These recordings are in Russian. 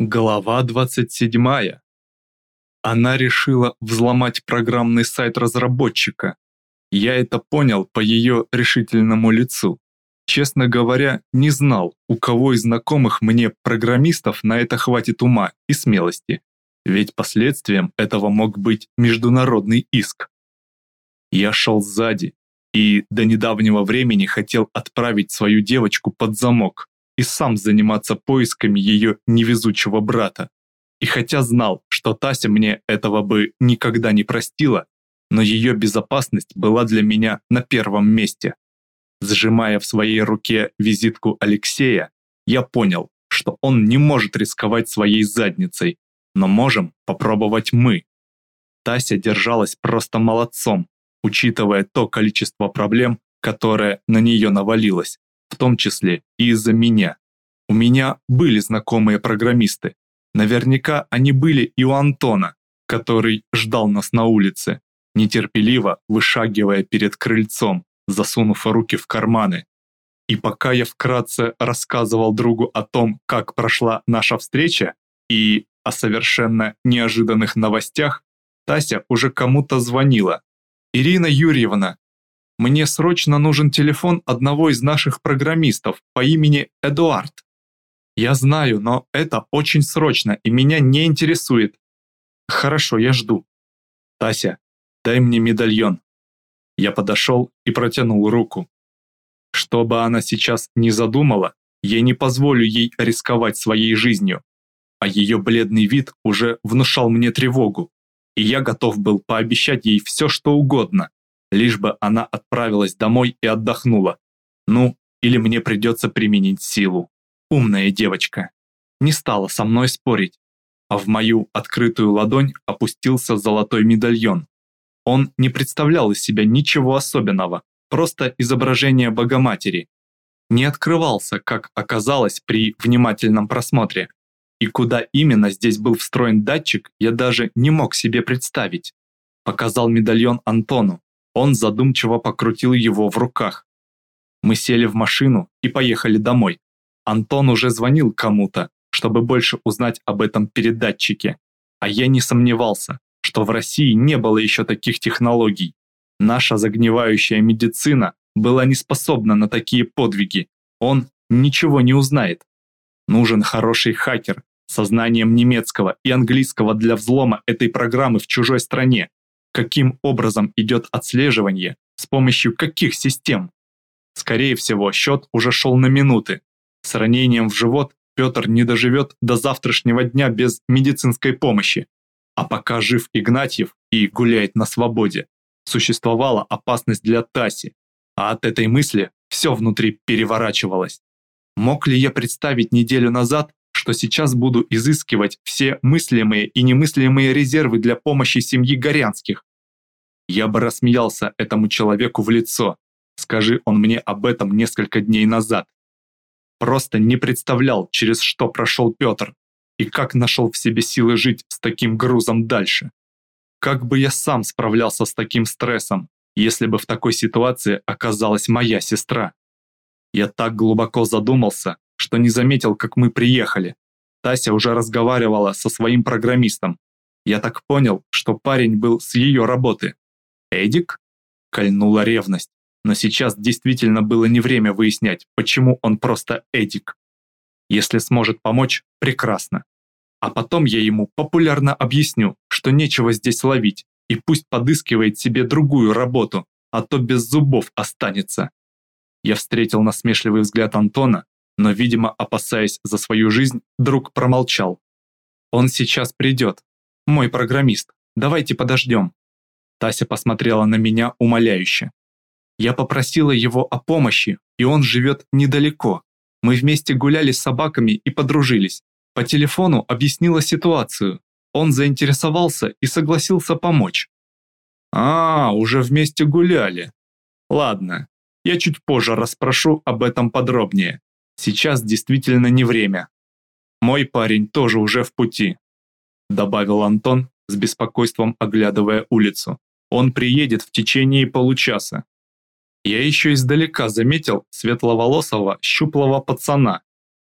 Глава 27. Она решила взломать программный сайт разработчика. Я это понял по ее решительному лицу. Честно говоря, не знал, у кого из знакомых мне программистов на это хватит ума и смелости, ведь последствием этого мог быть международный иск. Я шел сзади и до недавнего времени хотел отправить свою девочку под замок, и сам заниматься поисками ее невезучего брата. И хотя знал, что Тася мне этого бы никогда не простила, но ее безопасность была для меня на первом месте. Сжимая в своей руке визитку Алексея, я понял, что он не может рисковать своей задницей, но можем попробовать мы. Тася держалась просто молодцом, учитывая то количество проблем, которое на нее навалилось в том числе и из-за меня. У меня были знакомые программисты. Наверняка они были и у Антона, который ждал нас на улице, нетерпеливо вышагивая перед крыльцом, засунув руки в карманы. И пока я вкратце рассказывал другу о том, как прошла наша встреча, и о совершенно неожиданных новостях, Тася уже кому-то звонила. «Ирина Юрьевна, мне срочно нужен телефон одного из наших программистов по имени Эдуард. Я знаю, но это очень срочно и меня не интересует. Хорошо, я жду. Тася, дай мне медальон. Я подошел и протянул руку. Что бы она сейчас ни задумала, я не позволю ей рисковать своей жизнью. А ее бледный вид уже внушал мне тревогу, и я готов был пообещать ей все, что угодно, лишь бы она отправилась домой и отдохнула. Ну, или мне придется применить силу. Умная девочка. Не стала со мной спорить, а в мою открытую ладонь опустился золотой медальон. Он не представлял из себя ничего особенного, просто изображение Богоматери. Не открывался, как оказалось при внимательном просмотре. И куда именно здесь был встроен датчик, я даже не мог себе представить. Показал медальон Антону, он задумчиво покрутил его в руках. Мы сели в машину и поехали домой. Антон уже звонил кому-то, чтобы больше узнать об этом передатчике. А я не сомневался, что в России не было еще таких технологий. Наша загнивающая медицина была не способна на такие подвиги. Он ничего не узнает. Нужен хороший хакер со знанием немецкого и английского для взлома этой программы в чужой стране, каким образом идет отслеживание, с помощью каких систем. Скорее всего, счет уже шел на минуты. С ранением в живот Петр не доживет до завтрашнего дня без медицинской помощи. А пока жив Игнатьев и гуляет на свободе, существовала опасность для Таси, а от этой мысли все внутри переворачивалось. Мог ли я представить неделю назад, что сейчас буду изыскивать все мыслимые и немыслимые резервы для помощи семьи Горянских. Я бы рассмеялся этому человеку в лицо, скажи он мне об этом несколько дней назад. Просто не представлял, через что прошел Петр, и как нашел в себе силы жить с таким грузом дальше. Как бы я сам справлялся с таким стрессом, если бы в такой ситуации оказалась моя сестра? Я так глубоко задумался, что не заметил, как мы приехали. Тася уже разговаривала со своим программистом. Я так понял, что парень был с ее работы. Эдик? Кольнула ревность. Но сейчас действительно было не время выяснять, почему он просто Эдик. Если сможет помочь, прекрасно. А потом я ему популярно объясню, что нечего здесь ловить, и пусть подыскивает себе другую работу, а то без зубов останется. Я встретил насмешливый взгляд Антона, но, видимо, опасаясь за свою жизнь, друг промолчал. «Он сейчас придет. Мой программист. Давайте подождем». Тася посмотрела на меня умоляюще. Я попросила его о помощи, и он живет недалеко. Мы вместе гуляли с собаками и подружились. По телефону объяснила ситуацию. Он заинтересовался и согласился помочь. «А, уже вместе гуляли. Ладно, я чуть позже расспрошу об этом подробнее. Сейчас действительно не время. Мой парень тоже уже в пути», добавил Антон с беспокойством оглядывая улицу. «Он приедет в течение получаса». Я еще издалека заметил светловолосого, щуплого пацана,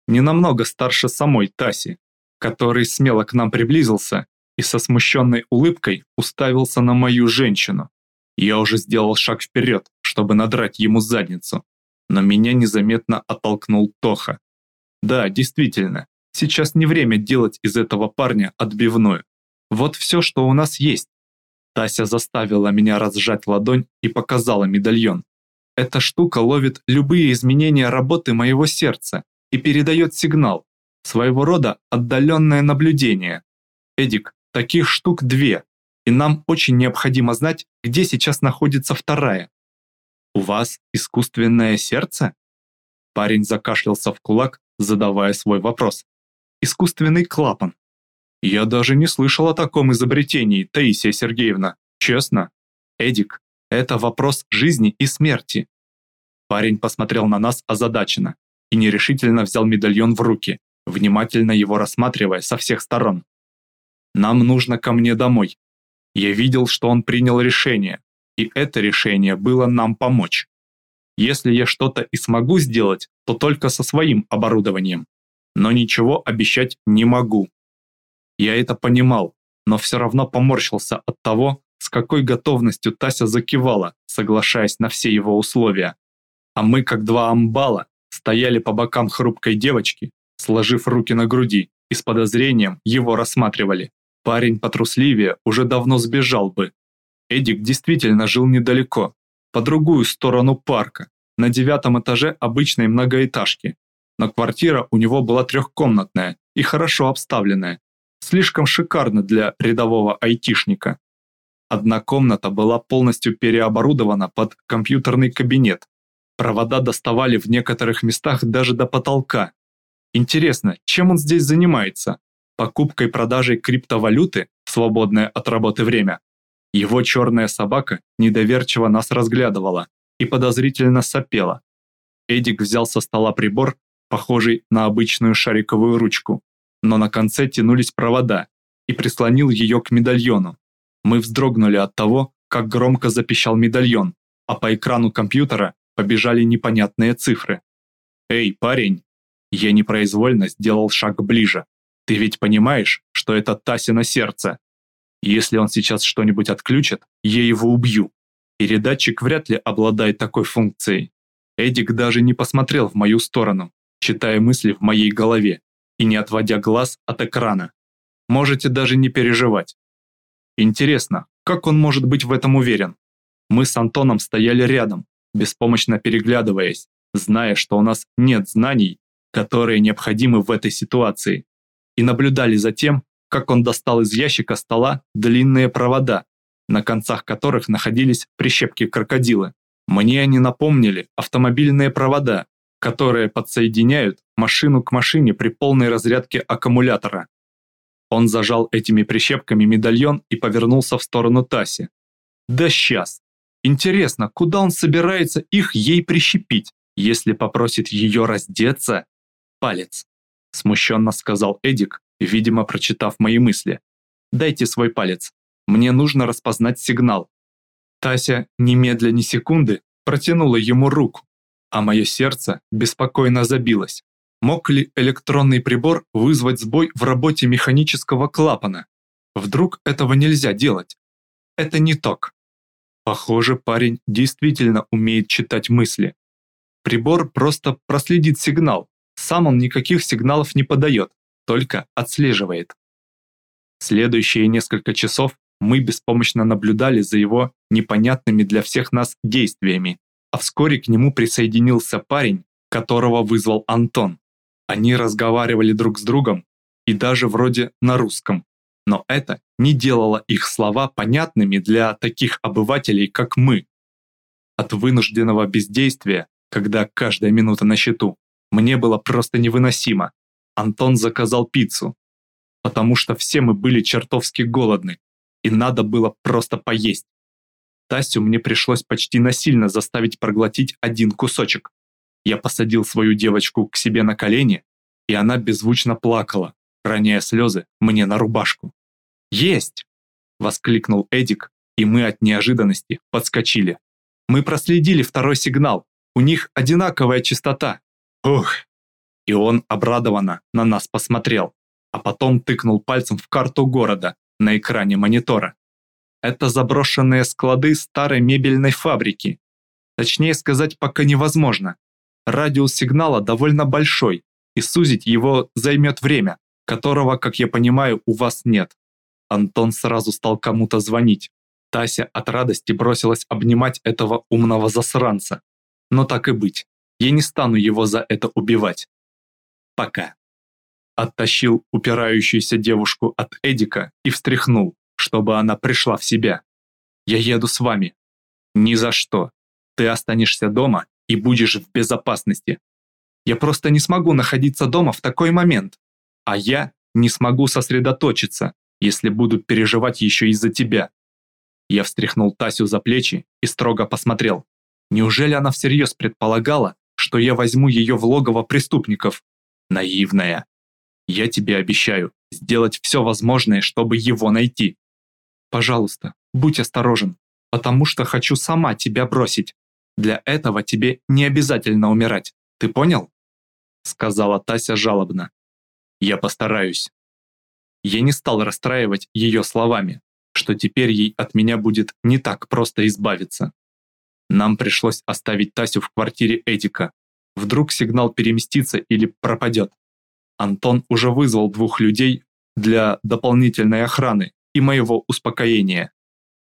не намного старше самой Таси. который смело к нам приблизился и со смущенной улыбкой уставился на мою женщину. Я уже сделал шаг вперед, чтобы надрать ему задницу, но меня незаметно оттолкнул Тоха. Да, действительно, сейчас не время делать из этого парня отбивную. Вот все, что у нас есть. Тася заставила меня разжать ладонь и показала медальон. Эта штука ловит любые изменения работы моего сердца и передает сигнал, своего рода отдаленное наблюдение. Эдик, таких штук две, и нам очень необходимо знать, где сейчас находится вторая. У вас искусственное сердце? Парень закашлялся в кулак, задавая свой вопрос. Искусственный клапан. Я даже не слышал о таком изобретении, Таисия Сергеевна. Честно. Эдик, это вопрос жизни и смерти. Парень посмотрел на нас озадаченно и нерешительно взял медальон в руки, внимательно его рассматривая со всех сторон. «Нам нужно ко мне домой. Я видел, что он принял решение, и это решение было нам помочь. Если я что-то и смогу сделать, то только со своим оборудованием. Но ничего обещать не могу. Я это понимал, но все равно поморщился от того, с какой готовностью Тася закивала, соглашаясь на все его условия. А мы, как два амбала, стояли по бокам хрупкой девочки, сложив руки на груди, и с подозрением его рассматривали. Парень потрусливее уже давно сбежал бы. Эдик действительно жил недалеко, по другую сторону парка, на девятом этаже обычной многоэтажки. Но квартира у него была трехкомнатная и хорошо обставленная, слишком шикарно для рядового айтишника. Одна комната была полностью переоборудована под компьютерный кабинет. Провода доставали в некоторых местах даже до потолка. Интересно, чем он здесь занимается? Покупкой продажей криптовалюты в свободное от работы время? Его черная собака недоверчиво нас разглядывала и подозрительно сопела. Эдик взял со стола прибор, похожий на обычную шариковую ручку, но на конце тянулись провода, и прислонил ее к медальону. Мы вздрогнули от того, как громко запищал медальон, а по экрану компьютера побежали непонятные цифры. «Эй, парень!» Я непроизвольно сделал шаг ближе. «Ты ведь понимаешь, что это Тасина сердце? Если он сейчас что-нибудь отключит, я его убью. Передатчик вряд ли обладает такой функцией. Эдик даже не посмотрел в мою сторону, читая мысли в моей голове и не отводя глаз от экрана. Можете даже не переживать. Интересно, как он может быть в этом уверен? Мы с Антоном стояли рядом, беспомощно переглядываясь, зная, что у нас нет знаний, которые необходимы в этой ситуации, и наблюдали за тем, как он достал из ящика стола длинные провода, на концах которых находились прищепки крокодилы. Мне они напомнили автомобильные провода, которые подсоединяют машину к машине при полной разрядке аккумулятора. Он зажал этими прищепками медальон и повернулся в сторону Таси. Да сейчас. Интересно, куда он собирается их ей прищепить, если попросит ее раздеться? Палец. Смущенно сказал Эдик, видимо, прочитав мои мысли. Дайте свой палец. Мне нужно распознать сигнал. Тася, немедля ни секунды, протянула ему руку, а мое сердце беспокойно забилось. Мог ли электронный прибор вызвать сбой в работе механического клапана? Вдруг этого нельзя делать? Это не ток. Похоже, парень действительно умеет читать мысли. Прибор просто проследит сигнал, сам он никаких сигналов не подает, только отслеживает. Следующие несколько часов мы беспомощно наблюдали за его непонятными для всех нас действиями, а вскоре к нему присоединился парень, которого вызвал Антон. Они разговаривали друг с другом и даже вроде на русском, но это не делало их слова понятными для таких обывателей, как мы. От вынужденного бездействия, когда каждая минута на счету, мне было просто невыносимо. Антон заказал пиццу, потому что все мы были чертовски голодны, и надо было просто поесть. Тасю мне пришлось почти насильно заставить проглотить один кусочек. Я посадил свою девочку к себе на колени, и она беззвучно плакала, роняя слезы мне на рубашку. «Есть!» – воскликнул Эдик, и мы от неожиданности подскочили. Мы проследили второй сигнал, у них одинаковая частота. Ух! И он обрадованно на нас посмотрел. а потом тыкнул пальцем в карту города на экране монитора. Это заброшенные склады старой мебельной фабрики. Точнее сказать пока невозможно. Радиус сигнала довольно большой, и сузить его займет время, которого, как я понимаю, у вас нет. Антон сразу стал кому-то звонить. Тася от радости бросилась обнимать этого умного засранца. Но так и быть, я не стану его за это убивать. Пока. Оттащил упирающуюся девушку от Эдика и встряхнул, чтобы она пришла в себя. Я еду с вами. Ни за что. Ты останешься дома и будешь в безопасности. Я просто не смогу находиться дома в такой момент. А я не смогу сосредоточиться, если буду переживать еще из-за тебя. Я встряхнул Тасю за плечи и строго посмотрел. Неужели она всерьез предполагала, что я возьму ее в логово преступников? Наивная. Я тебе обещаю сделать все возможное, чтобы его найти. Пожалуйста, будь осторожен, потому что хочу сама тебя бросить. Для этого тебе не обязательно умирать, ты понял? Сказала Тася жалобно. Я постараюсь. Я не стал расстраивать ее словами, что теперь ей от меня будет не так просто избавиться. Нам пришлось оставить Тасю в квартире Эдика. Вдруг сигнал переместится или пропадет. Антон уже вызвал двух людей для дополнительной охраны и моего успокоения.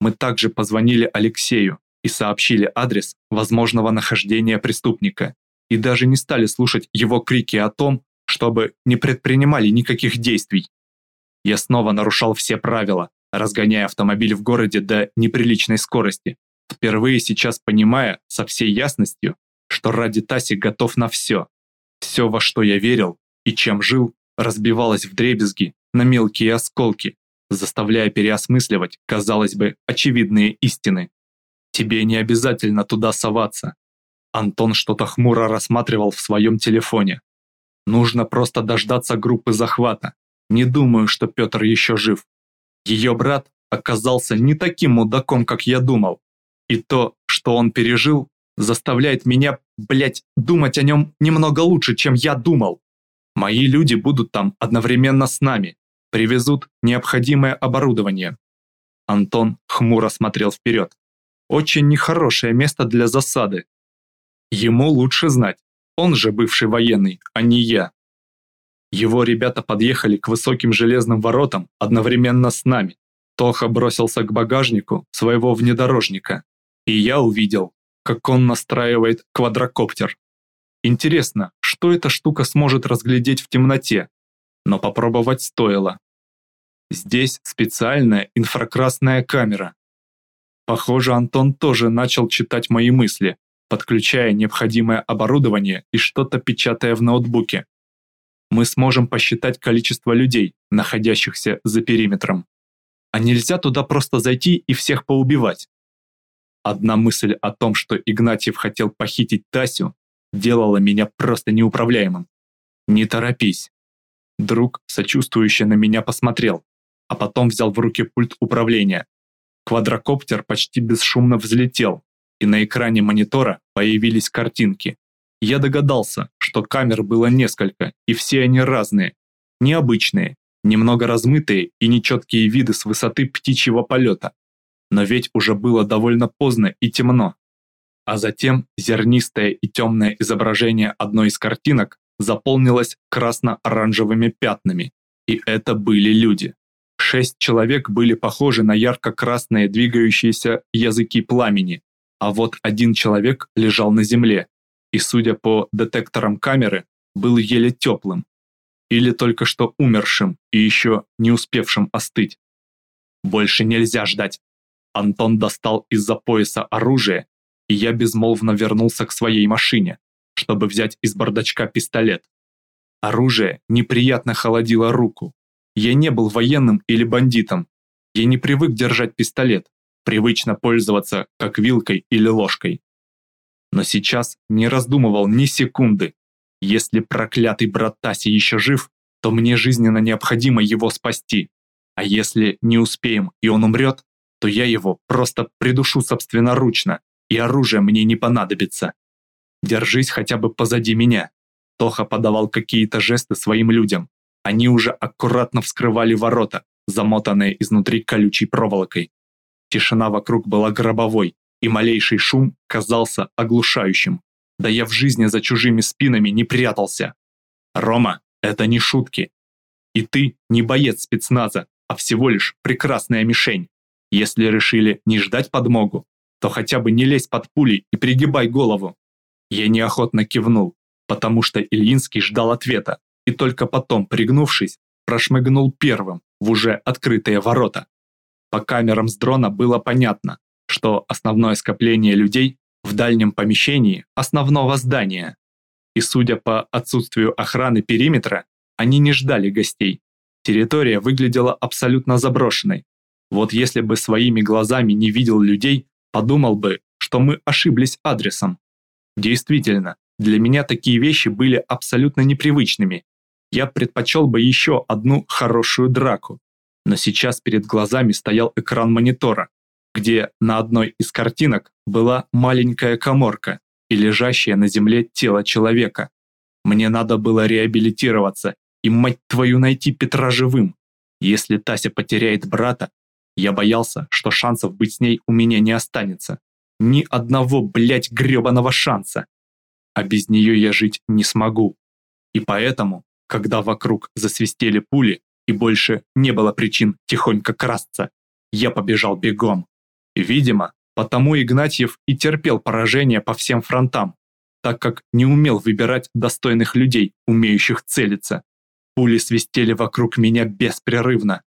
Мы также позвонили Алексею и сообщили адрес возможного нахождения преступника и даже не стали слушать его крики о том, чтобы не предпринимали никаких действий. Я снова нарушал все правила, разгоняя автомобиль в городе до неприличной скорости, впервые сейчас понимая со всей ясностью, что ради Таси готов на все. Все, во что я верил и чем жил, разбивалось в дребезги на мелкие осколки, заставляя переосмысливать, казалось бы, очевидные истины. Тебе не обязательно туда соваться. Антон что-то хмуро рассматривал в своем телефоне. Нужно просто дождаться группы захвата. Не думаю, что Петр еще жив. Ее брат оказался не таким мудаком, как я думал. И то, что он пережил, заставляет меня, блять, думать о нем немного лучше, чем я думал. Мои люди будут там одновременно с нами, привезут необходимое оборудование. Антон хмуро смотрел вперед. Очень нехорошее место для засады. Ему лучше знать, он же бывший военный, а не я. Его ребята подъехали к высоким железным воротам одновременно с нами. Тоха бросился к багажнику своего внедорожника, и я увидел, как он настраивает квадрокоптер. Интересно, что эта штука сможет разглядеть в темноте, но попробовать стоило. Здесь специальная инфракрасная камера. Похоже, Антон тоже начал читать мои мысли, подключая необходимое оборудование и что-то печатая в ноутбуке мы сможем посчитать количество людей, находящихся за периметром. А нельзя туда просто зайти и всех поубивать. Одна мысль о том, что Игнатьев хотел похитить Тасю, делала меня просто неуправляемым. Не торопись. Друг, сочувствующе на меня посмотрел, а потом взял в руки пульт управления. Квадрокоптер почти бесшумно взлетел, и на экране монитора появились картинки. Я догадался, что камер было несколько, и все они разные. Необычные, немного размытые и нечеткие виды с высоты птичьего полета. Но ведь уже было довольно поздно и темно. А затем зернистое и темное изображение одной из картинок заполнилось красно-оранжевыми пятнами. И это были люди. Шесть человек были похожи на ярко-красные двигающиеся языки пламени, а вот один человек лежал на земле, и, судя по детекторам камеры, был еле теплым или только что умершим и еще не успевшим остыть. Больше нельзя ждать. Антон достал из-за пояса оружие, и я безмолвно вернулся к своей машине, чтобы взять из бардачка пистолет. Оружие неприятно холодило руку. Я не был военным или бандитом. Я не привык держать пистолет, привычно пользоваться как вилкой или ложкой но сейчас не раздумывал ни секунды. Если проклятый брат Таси еще жив, то мне жизненно необходимо его спасти. А если не успеем и он умрет, то я его просто придушу собственноручно, и оружие мне не понадобится. Держись хотя бы позади меня. Тоха подавал какие-то жесты своим людям, Они уже аккуратно вскрывали ворота, замотанные изнутри колючей проволокой. Тишина вокруг была гробовой, и малейший шум казался оглушающим. Да я в жизни за чужими спинами не прятался. Рома, это не шутки. И ты не боец спецназа, а всего лишь прекрасная мишень. Если решили не ждать подмогу, то хотя бы не лезь под пули и пригибай голову. Я неохотно кивнул, потому что Ильинский ждал ответа, и только потом, пригнувшись, прошмыгнул первым в уже открытые ворота. По камерам с дрона было понятно, что основное скопление людей в дальнем помещении основного здания. И судя по отсутствию охраны периметра, они не ждали гостей. Территория выглядела абсолютно заброшенной. Вот если бы своими глазами не видел людей, подумал бы, что мы ошиблись адресом. Действительно, для меня такие вещи были абсолютно непривычными. Я предпочел бы еще одну хорошую драку. Но сейчас перед глазами стоял экран монитора, где на одной из картинок была маленькая коморка и лежащее на земле тело человека. Мне надо было реабилитироваться и, мать твою, найти Петра живым. Если Тася потеряет брата, я боялся, что шансов быть с ней у меня не останется. Ни одного, блядь, грёбаного шанса. А без нее я жить не смогу. И поэтому, когда вокруг засвистели пули и больше не было причин тихонько красться, я побежал бегом. Видимо, потому Игнатьев и терпел поражение по всем фронтам, так как не умел выбирать достойных людей, умеющих целиться. Пули свистели вокруг меня беспрерывно.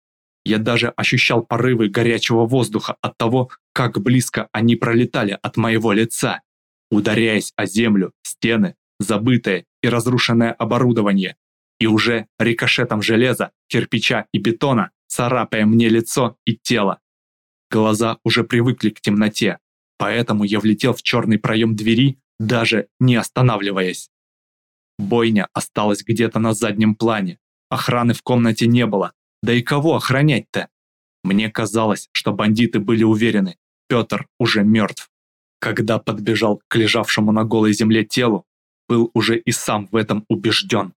Я даже ощущал порывы горячего воздуха от того, как близко они пролетали от моего лица, ударяясь о землю, стены, забытое и разрушенное оборудование, и уже рикошетом железа, кирпича и бетона царапая мне лицо и тело. Глаза уже привыкли к темноте, поэтому я влетел в черный проем двери, даже не останавливаясь. Бойня осталась где-то на заднем плане. Охраны в комнате не было. Да и кого охранять-то? Мне казалось, что бандиты были уверены, Петр уже мертв. Когда подбежал к лежавшему на голой земле телу, был уже и сам в этом убежден.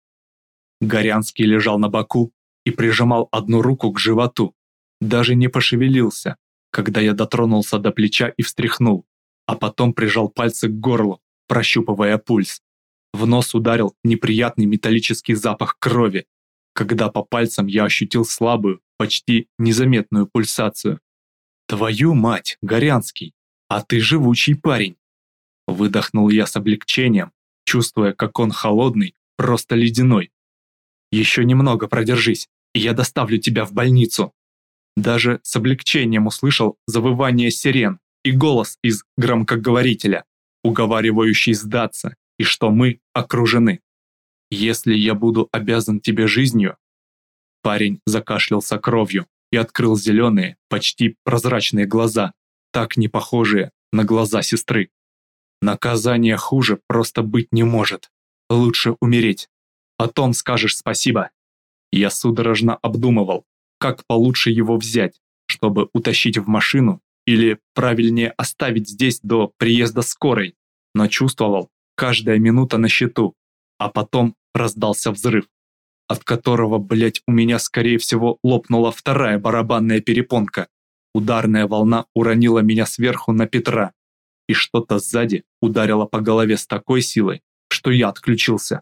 Горянский лежал на боку и прижимал одну руку к животу. Даже не пошевелился, когда я дотронулся до плеча и встряхнул, а потом прижал пальцы к горлу, прощупывая пульс. В нос ударил неприятный металлический запах крови, когда по пальцам я ощутил слабую, почти незаметную пульсацию. «Твою мать, Горянский, а ты живучий парень!» Выдохнул я с облегчением, чувствуя, как он холодный, просто ледяной. «Еще немного продержись, и я доставлю тебя в больницу!» Даже с облегчением услышал завывание сирен и голос из громкоговорителя, уговаривающий сдаться, и что мы окружены. «Если я буду обязан тебе жизнью...» Парень закашлялся кровью и открыл зеленые, почти прозрачные глаза, так не похожие на глаза сестры. Наказание хуже просто быть не может. Лучше умереть. Потом скажешь спасибо. Я судорожно обдумывал, как получше его взять, чтобы утащить в машину или, правильнее, оставить здесь до приезда скорой, но чувствовал, каждая минута на счету, а потом раздался взрыв, от которого, блять, у меня, скорее всего, лопнула вторая барабанная перепонка. Ударная волна уронила меня сверху на Петра, и что-то сзади ударило по голове с такой силой, что я отключился.